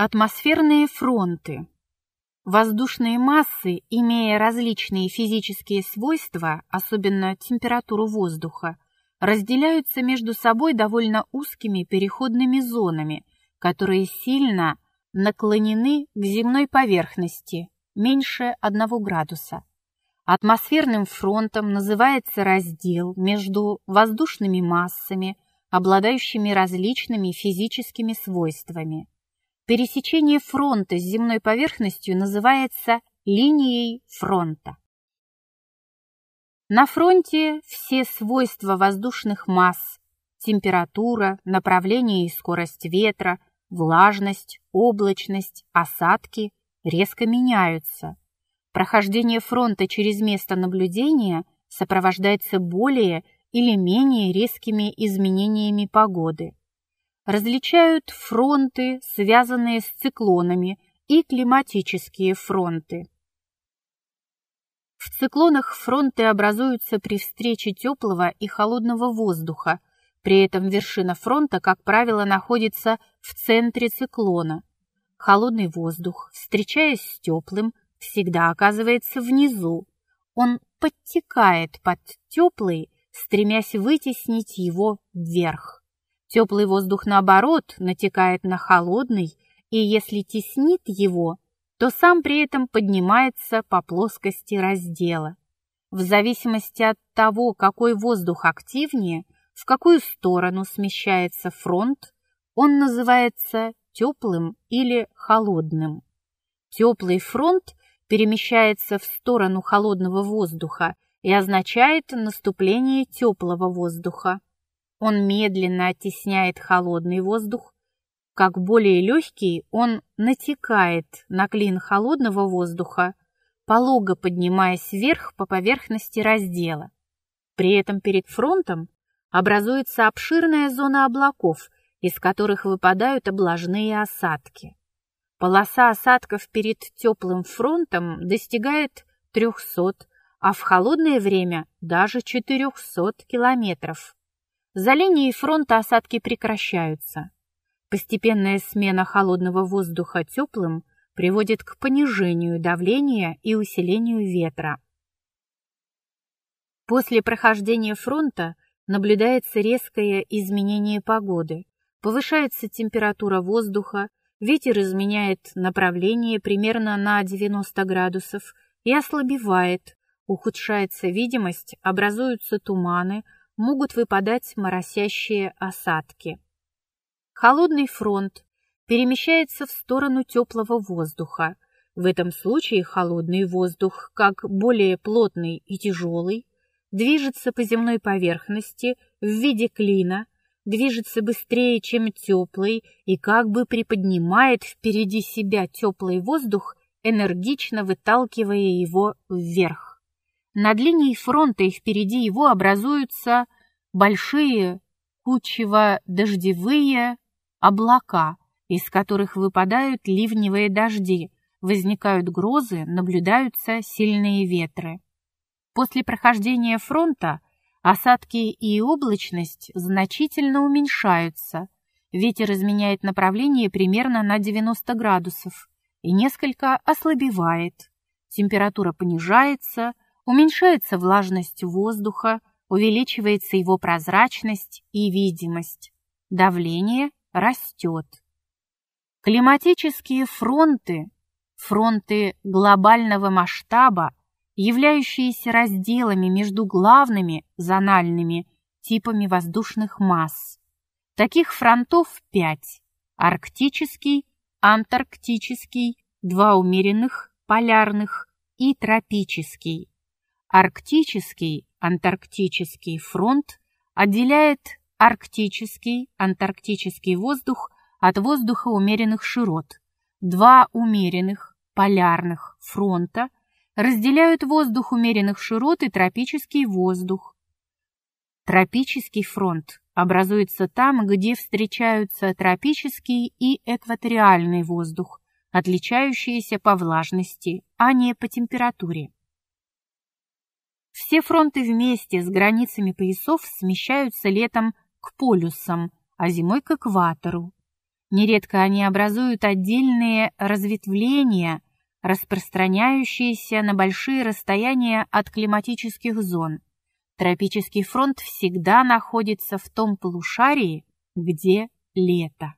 Атмосферные фронты. Воздушные массы, имея различные физические свойства, особенно температуру воздуха, разделяются между собой довольно узкими переходными зонами, которые сильно наклонены к земной поверхности, меньше 1 градуса. Атмосферным фронтом называется раздел между воздушными массами, обладающими различными физическими свойствами. Пересечение фронта с земной поверхностью называется линией фронта. На фронте все свойства воздушных масс – температура, направление и скорость ветра, влажность, облачность, осадки – резко меняются. Прохождение фронта через место наблюдения сопровождается более или менее резкими изменениями погоды различают фронты, связанные с циклонами, и климатические фронты. В циклонах фронты образуются при встрече теплого и холодного воздуха, при этом вершина фронта, как правило, находится в центре циклона. Холодный воздух, встречаясь с теплым, всегда оказывается внизу. Он подтекает под теплый, стремясь вытеснить его вверх. Теплый воздух, наоборот, натекает на холодный, и если теснит его, то сам при этом поднимается по плоскости раздела. В зависимости от того, какой воздух активнее, в какую сторону смещается фронт, он называется теплым или холодным. Теплый фронт перемещается в сторону холодного воздуха и означает наступление теплого воздуха. Он медленно оттесняет холодный воздух. Как более легкий, он натекает на клин холодного воздуха, полого поднимаясь вверх по поверхности раздела. При этом перед фронтом образуется обширная зона облаков, из которых выпадают облажные осадки. Полоса осадков перед теплым фронтом достигает 300, а в холодное время даже 400 километров. За линией фронта осадки прекращаются. Постепенная смена холодного воздуха теплым приводит к понижению давления и усилению ветра. После прохождения фронта наблюдается резкое изменение погоды, повышается температура воздуха, ветер изменяет направление примерно на 90 градусов и ослабевает, ухудшается видимость, образуются туманы, могут выпадать моросящие осадки. Холодный фронт перемещается в сторону теплого воздуха. В этом случае холодный воздух, как более плотный и тяжелый, движется по земной поверхности в виде клина, движется быстрее, чем теплый, и как бы приподнимает впереди себя теплый воздух, энергично выталкивая его вверх. Над линией фронта и впереди его образуются большие кучево-дождевые облака, из которых выпадают ливневые дожди, возникают грозы, наблюдаются сильные ветры. После прохождения фронта осадки и облачность значительно уменьшаются, ветер изменяет направление примерно на 90 градусов и несколько ослабевает, температура понижается, Уменьшается влажность воздуха, увеличивается его прозрачность и видимость. Давление растет. Климатические фронты, фронты глобального масштаба, являющиеся разделами между главными зональными типами воздушных масс. Таких фронтов пять – арктический, антарктический, два умеренных, полярных и тропический. Арктический антарктический фронт отделяет арктический антарктический воздух от воздуха умеренных широт. Два умеренных полярных фронта разделяют воздух умеренных широт и тропический воздух. Тропический фронт образуется там, где встречаются тропический и экваториальный воздух, отличающиеся по влажности, а не по температуре. Все фронты вместе с границами поясов смещаются летом к полюсам, а зимой к экватору. Нередко они образуют отдельные разветвления, распространяющиеся на большие расстояния от климатических зон. Тропический фронт всегда находится в том полушарии, где лето.